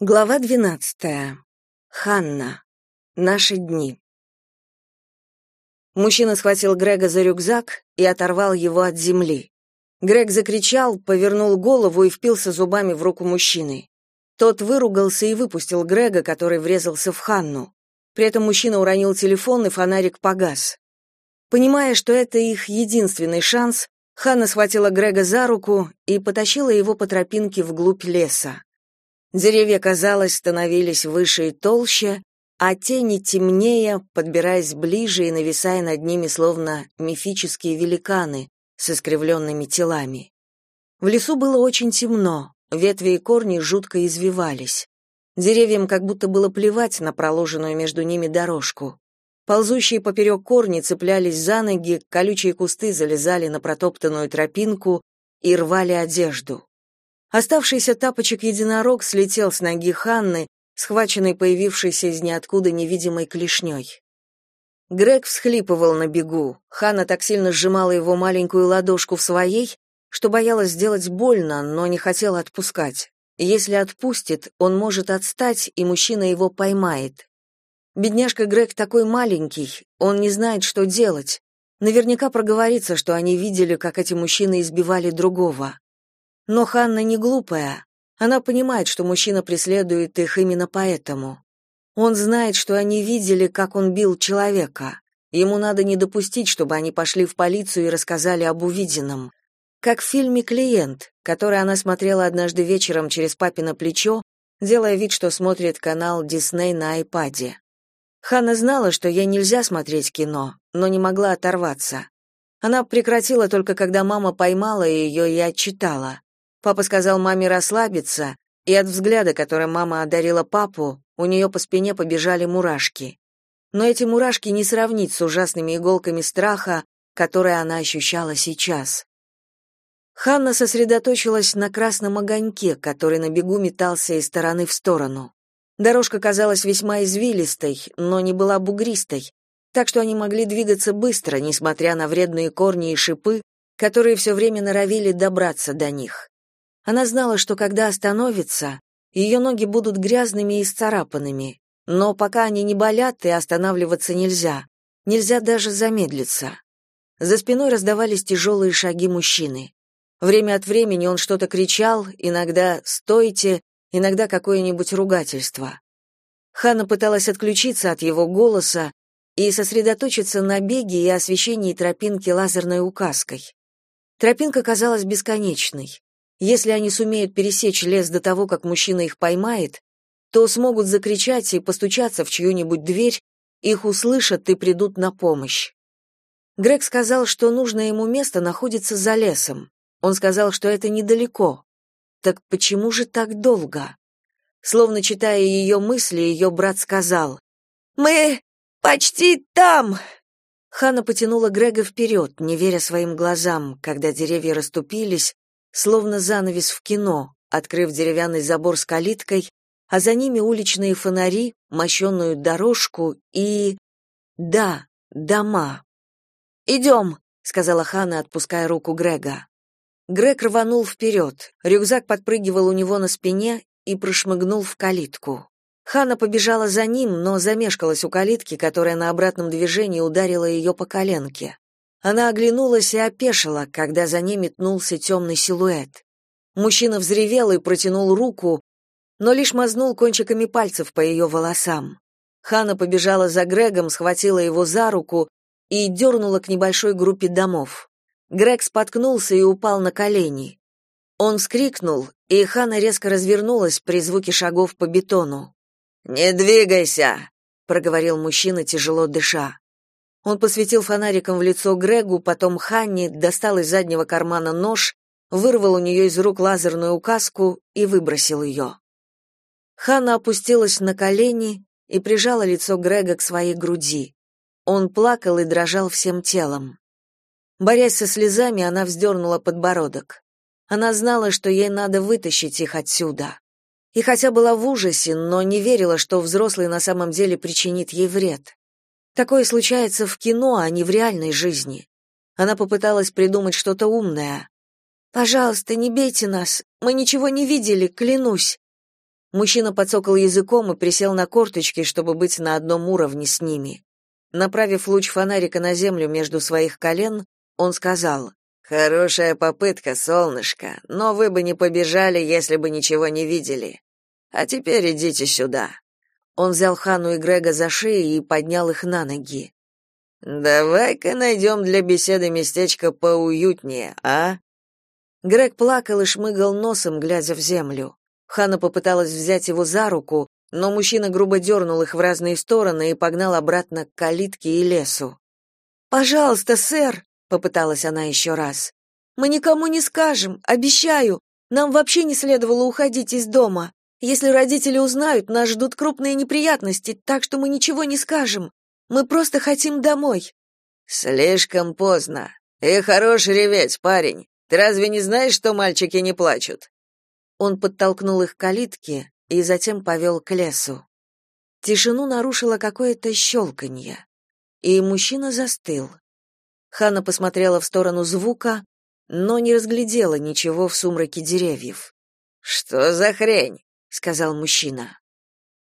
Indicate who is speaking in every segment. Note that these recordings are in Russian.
Speaker 1: Глава 12. Ханна. Наши дни. Мужчина схватил Грега за рюкзак и оторвал его от земли. Грег закричал, повернул голову и впился зубами в руку мужчины. Тот выругался и выпустил Грега, который врезался в Ханну. При этом мужчина уронил телефон, и фонарик погас. Понимая, что это их единственный шанс, Ханна схватила Грега за руку и потащила его по тропинке вглубь леса. Деревья, казалось, становились выше и толще, а тени темнее, подбираясь ближе и нависая над ними словно мифические великаны с искривленными телами. В лесу было очень темно, ветви и корни жутко извивались. Деревьям как будто было плевать на проложенную между ними дорожку. Ползущие поперек корни цеплялись за ноги, колючие кусты залезали на протоптанную тропинку и рвали одежду. Оставшийся тапочек единорог слетел с ноги Ханны, схваченной появившейся из ниоткуда невидимой клешней. Грег всхлипывал на бегу. Ханна так сильно сжимала его маленькую ладошку в своей, что боялась сделать больно, но не хотела отпускать. Если отпустит, он может отстать, и мужчина его поймает. Бедняжка Грег такой маленький, он не знает, что делать. Наверняка проговорится, что они видели, как эти мужчины избивали другого. Но Ханна не глупая. Она понимает, что мужчина преследует их именно поэтому. Он знает, что они видели, как он бил человека. Ему надо не допустить, чтобы они пошли в полицию и рассказали об увиденном. Как в фильме «Клиент», который она смотрела однажды вечером через папино плечо, делая вид, что смотрит канал Дисней на айпаде. Ханна знала, что ей нельзя смотреть кино, но не могла оторваться. Она прекратила только когда мама поймала ее и отчитала. Папа сказал маме расслабиться, и от взгляда, которым мама одарила папу, у нее по спине побежали мурашки. Но эти мурашки не сравнить с ужасными иголками страха, которые она ощущала сейчас. Ханна сосредоточилась на красном огоньке, который на бегу метался из стороны в сторону. Дорожка казалась весьма извилистой, но не была бугристой, так что они могли двигаться быстро, несмотря на вредные корни и шипы, которые все время норовили добраться до них. Она знала, что когда остановится, ее ноги будут грязными и исцарапанными, но пока они не болят и останавливаться нельзя, нельзя даже замедлиться. За спиной раздавались тяжелые шаги мужчины. Время от времени он что-то кричал, иногда «стойте», иногда какое-нибудь ругательство. Ханна пыталась отключиться от его голоса и сосредоточиться на беге и освещении тропинки лазерной указкой. Тропинка казалась бесконечной. Если они сумеют пересечь лес до того, как мужчина их поймает, то смогут закричать и постучаться в чью-нибудь дверь, их услышат и придут на помощь. Грег сказал, что нужное ему место находится за лесом. Он сказал, что это недалеко. Так почему же так долго? Словно читая ее мысли, ее брат сказал: "Мы почти там". Хана потянула Грега вперед, не веря своим глазам, когда деревья расступились, словно занавес в кино, открыв деревянный забор с калиткой, а за ними уличные фонари, мощенную дорожку и... Да, дома. «Идем», — сказала Хана, отпуская руку Грега. Грег рванул вперед, рюкзак подпрыгивал у него на спине и прошмыгнул в калитку. Хана побежала за ним, но замешкалась у калитки, которая на обратном движении ударила ее по коленке. Она оглянулась и опешила, когда за ней метнулся темный силуэт. Мужчина взревел и протянул руку, но лишь мазнул кончиками пальцев по ее волосам. Хана побежала за Грегом, схватила его за руку и дернула к небольшой группе домов. Грег споткнулся и упал на колени. Он вскрикнул, и Хана резко развернулась при звуке шагов по бетону. «Не двигайся!» — проговорил мужчина, тяжело дыша. Он посветил фонариком в лицо Грегу, потом Ханни, достал из заднего кармана нож, вырвал у нее из рук лазерную указку и выбросил ее. Ханна опустилась на колени и прижала лицо Грега к своей груди. Он плакал и дрожал всем телом. Борясь со слезами, она вздернула подбородок. Она знала, что ей надо вытащить их отсюда. И хотя была в ужасе, но не верила, что взрослый на самом деле причинит ей вред. Такое случается в кино, а не в реальной жизни. Она попыталась придумать что-то умное. Пожалуйста, не бейте нас. Мы ничего не видели, клянусь. Мужчина подсокал языком и присел на корточки, чтобы быть на одном уровне с ними. Направив луч фонарика на землю между своих колен, он сказал, «Хорошая попытка, солнышко, но вы бы не побежали, если бы ничего не видели. А теперь идите сюда». Он взял Хану и Грега за шеи и поднял их на ноги. «Давай-ка найдем для беседы местечко поуютнее, а?» Грег плакал и шмыгал носом, глядя в землю. Хана попыталась взять его за руку, но мужчина грубо дернул их в разные стороны и погнал обратно к калитке и лесу. «Пожалуйста, сэр!» — попыталась она еще раз. «Мы никому не скажем, обещаю. Нам вообще не следовало уходить из дома. Если родители узнают, нас ждут крупные неприятности, так что мы ничего не скажем. Мы просто хотим домой». «Слишком поздно. И хорош реветь, парень. Ты разве не знаешь, что мальчики не плачут? Он подтолкнул их к калитке и затем повел к лесу. Тишину нарушило какое-то щелканье, и мужчина застыл. Ханна посмотрела в сторону звука, но не разглядела ничего в сумраке деревьев. «Что за хрень?» — сказал мужчина.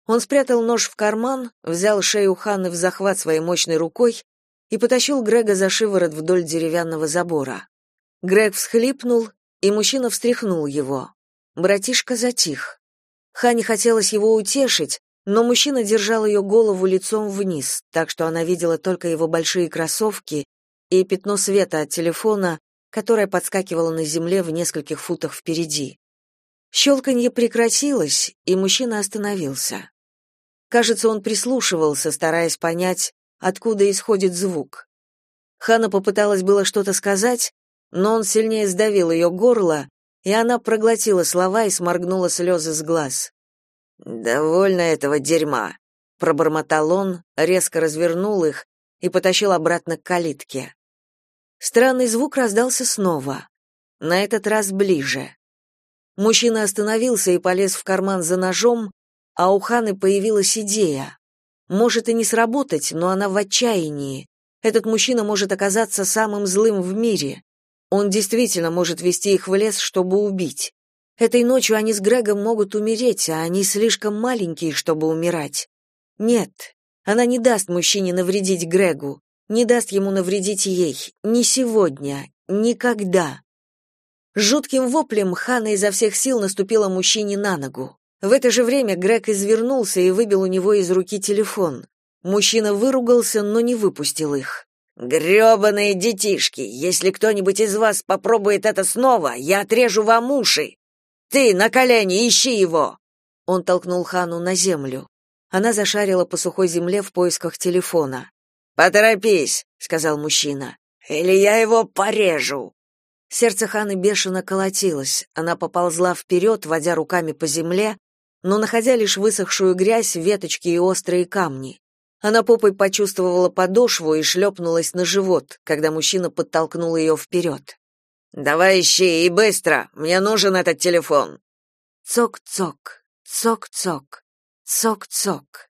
Speaker 1: Он спрятал нож в карман, взял шею Ханны в захват своей мощной рукой и потащил Грега за шиворот вдоль деревянного забора. Грег всхлипнул, и мужчина встряхнул его. Братишка затих. Хане хотелось его утешить, но мужчина держал ее голову лицом вниз, так что она видела только его большие кроссовки и пятно света от телефона, которое подскакивало на земле в нескольких футах впереди. Щелканье прекратилось, и мужчина остановился. Кажется, он прислушивался, стараясь понять, откуда исходит звук. Хана попыталась было что-то сказать, но он сильнее сдавил ее горло, и она проглотила слова и сморгнула слезы с глаз. «Довольно этого дерьма», — пробормотал он, резко развернул их и потащил обратно к калитке. Странный звук раздался снова, на этот раз ближе. Мужчина остановился и полез в карман за ножом, а у Ханы появилась идея. Может и не сработать, но она в отчаянии. Этот мужчина может оказаться самым злым в мире. Он действительно может вести их в лес, чтобы убить. Этой ночью они с Грегом могут умереть, а они слишком маленькие, чтобы умирать. Нет, она не даст мужчине навредить Грегу, не даст ему навредить ей, ни сегодня, никогда. Жутким воплем Хана изо всех сил наступила мужчине на ногу. В это же время Грег извернулся и выбил у него из руки телефон. Мужчина выругался, но не выпустил их. Грёбаные детишки, если кто-нибудь из вас попробует это снова, я отрежу вам уши. Ты на колени ищи его. Он толкнул Хану на землю. Она зашарила по сухой земле в поисках телефона. Поторопись, сказал мужчина. Или я его порежу. Сердце Ханы бешено колотилось. Она поползла вперед, водя руками по земле, но находя лишь высохшую грязь, веточки и острые камни. Она попой почувствовала подошву и шлепнулась на живот, когда мужчина подтолкнул ее вперед. «Давай ищи, и быстро! Мне нужен этот телефон!» Цок-цок, цок-цок, цок-цок.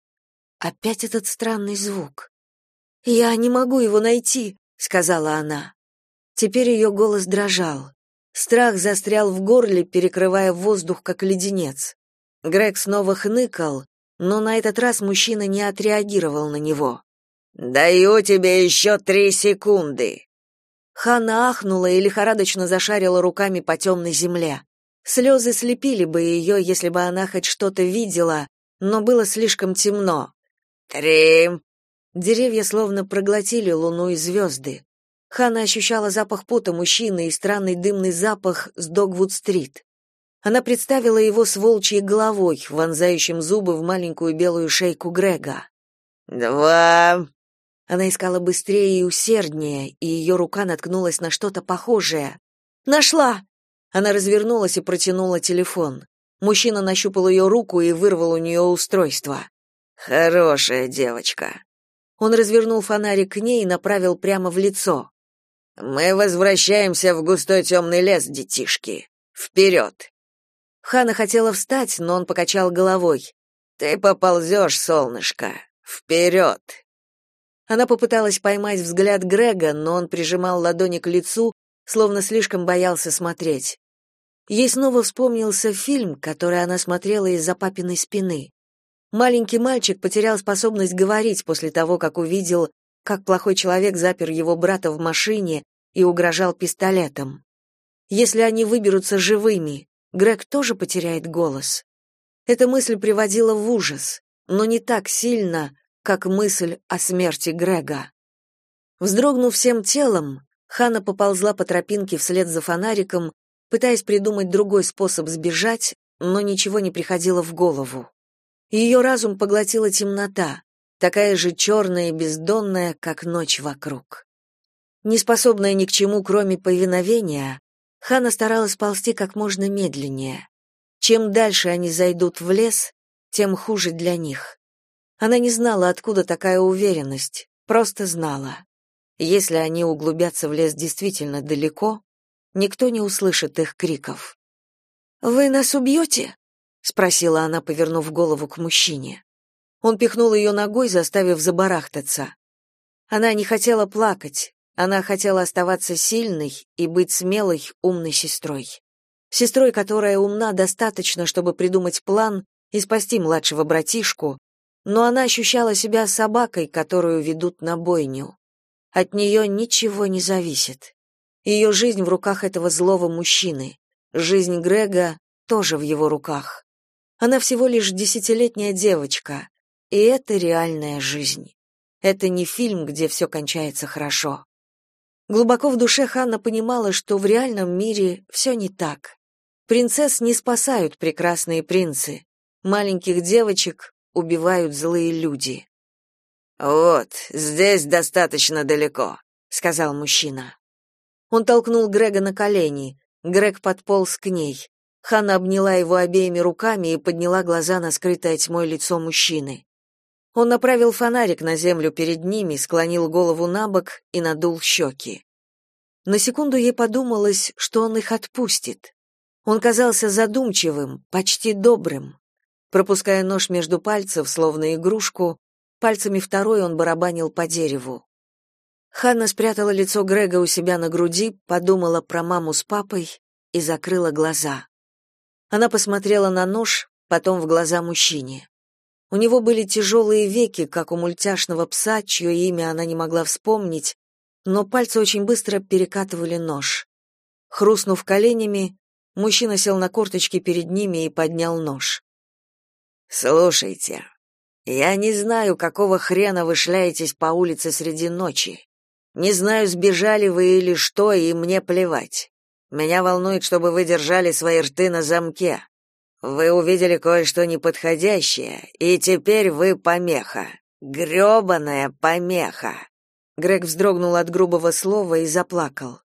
Speaker 1: Опять этот странный звук. «Я не могу его найти», — сказала она. Теперь ее голос дрожал. Страх застрял в горле, перекрывая воздух, как леденец. Грег снова хныкал, но на этот раз мужчина не отреагировал на него. «Даю тебе еще три секунды!» Ханна ахнула и лихорадочно зашарила руками по темной земле. Слезы слепили бы ее, если бы она хоть что-то видела, но было слишком темно. «Три!» Деревья словно проглотили луну и звезды. Ханна ощущала запах пота мужчины и странный дымный запах с Догвуд-стрит. Она представила его с волчьей головой, вонзающим зубы в маленькую белую шейку Грега. «Два...» Она искала быстрее и усерднее, и ее рука наткнулась на что-то похожее. «Нашла!» Она развернулась и протянула телефон. Мужчина нащупал ее руку и вырвал у нее устройство. «Хорошая девочка». Он развернул фонарик к ней и направил прямо в лицо. «Мы возвращаемся в густой темный лес, детишки. Вперед!» Хана хотела встать, но он покачал головой. Ты поползешь, солнышко. Вперед!» Она попыталась поймать взгляд Грега, но он прижимал ладони к лицу, словно слишком боялся смотреть. Ей снова вспомнился фильм, который она смотрела из-за папиной спины. Маленький мальчик потерял способность говорить после того, как увидел, как плохой человек запер его брата в машине и угрожал пистолетом. Если они выберутся живыми, Грег тоже потеряет голос. Эта мысль приводила в ужас, но не так сильно, как мысль о смерти Грега. Вздрогнув всем телом, Хана поползла по тропинке вслед за фонариком, пытаясь придумать другой способ сбежать, но ничего не приходило в голову. Ее разум поглотила темнота, такая же черная и бездонная, как ночь вокруг. Неспособная ни к чему, кроме повиновения, Хана старалась ползти как можно медленнее. Чем дальше они зайдут в лес, тем хуже для них. Она не знала, откуда такая уверенность, просто знала. Если они углубятся в лес действительно далеко, никто не услышит их криков. «Вы нас убьете?» — спросила она, повернув голову к мужчине. Он пихнул ее ногой, заставив забарахтаться. Она не хотела плакать, она хотела оставаться сильной и быть смелой, умной сестрой. Сестрой, которая умна достаточно, чтобы придумать план и спасти младшего братишку, но она ощущала себя собакой, которую ведут на бойню. От нее ничего не зависит. Ее жизнь в руках этого злого мужчины. Жизнь Грега тоже в его руках. Она всего лишь десятилетняя девочка, и это реальная жизнь. Это не фильм, где все кончается хорошо. Глубоко в душе Ханна понимала, что в реальном мире все не так. Принцесс не спасают прекрасные принцы. Маленьких девочек убивают злые люди.
Speaker 2: Вот, здесь достаточно далеко, сказал мужчина.
Speaker 1: Он толкнул Грега на колени. Грег подполз к ней. Ханна обняла его обеими руками и подняла глаза на скрытое тьмой лицо мужчины. Он направил фонарик на землю перед ними, склонил голову на бок и надул щеки. На секунду ей подумалось, что он их отпустит. Он казался задумчивым, почти добрым. Пропуская нож между пальцев, словно игрушку, Пальцами второй он барабанил по дереву. Ханна спрятала лицо Грега у себя на груди, подумала про маму с папой и закрыла глаза. Она посмотрела на нож, потом в глаза мужчине. У него были тяжелые веки, как у мультяшного пса, чье имя она не могла вспомнить, но пальцы очень быстро перекатывали нож. Хрустнув коленями, мужчина сел на корточки перед ними и поднял нож.
Speaker 2: «Слушайте, я не знаю, какого хрена вы шляетесь по улице среди ночи. Не знаю, сбежали вы или что, и мне плевать. Меня волнует, чтобы вы держали свои рты на замке. Вы увидели кое-что неподходящее, и теперь вы помеха. грёбаная помеха.
Speaker 1: Грег вздрогнул от грубого слова и заплакал.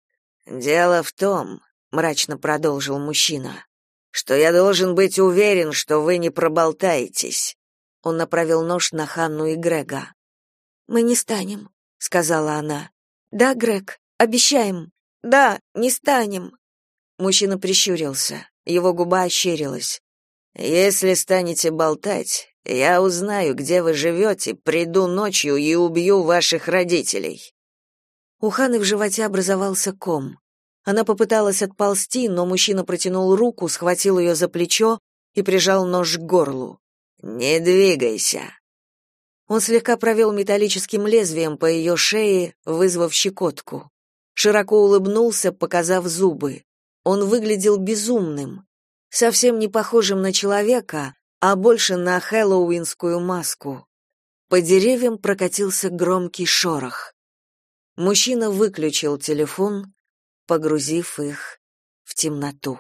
Speaker 2: Дело в том, мрачно продолжил мужчина, что я должен быть уверен, что вы не проболтаетесь.
Speaker 1: Он направил нож на Ханну и Грега. «Мы не станем», — сказала она. «Да, Грег, обещаем. Да, не станем». Мужчина прищурился. Его губа ощерилась.
Speaker 2: «Если станете болтать, я узнаю, где вы живете, приду ночью и убью ваших родителей».
Speaker 1: У Ханы в животе образовался ком. Она попыталась отползти, но мужчина протянул руку, схватил ее за плечо и прижал нож к горлу.
Speaker 2: Не двигайся.
Speaker 1: Он слегка провел металлическим лезвием по ее шее, вызвав щекотку. Широко улыбнулся, показав зубы. Он выглядел безумным, совсем не похожим на человека, а больше на хэллоуинскую маску. По деревьям прокатился громкий шорох. Мужчина выключил телефон, погрузив их в темноту.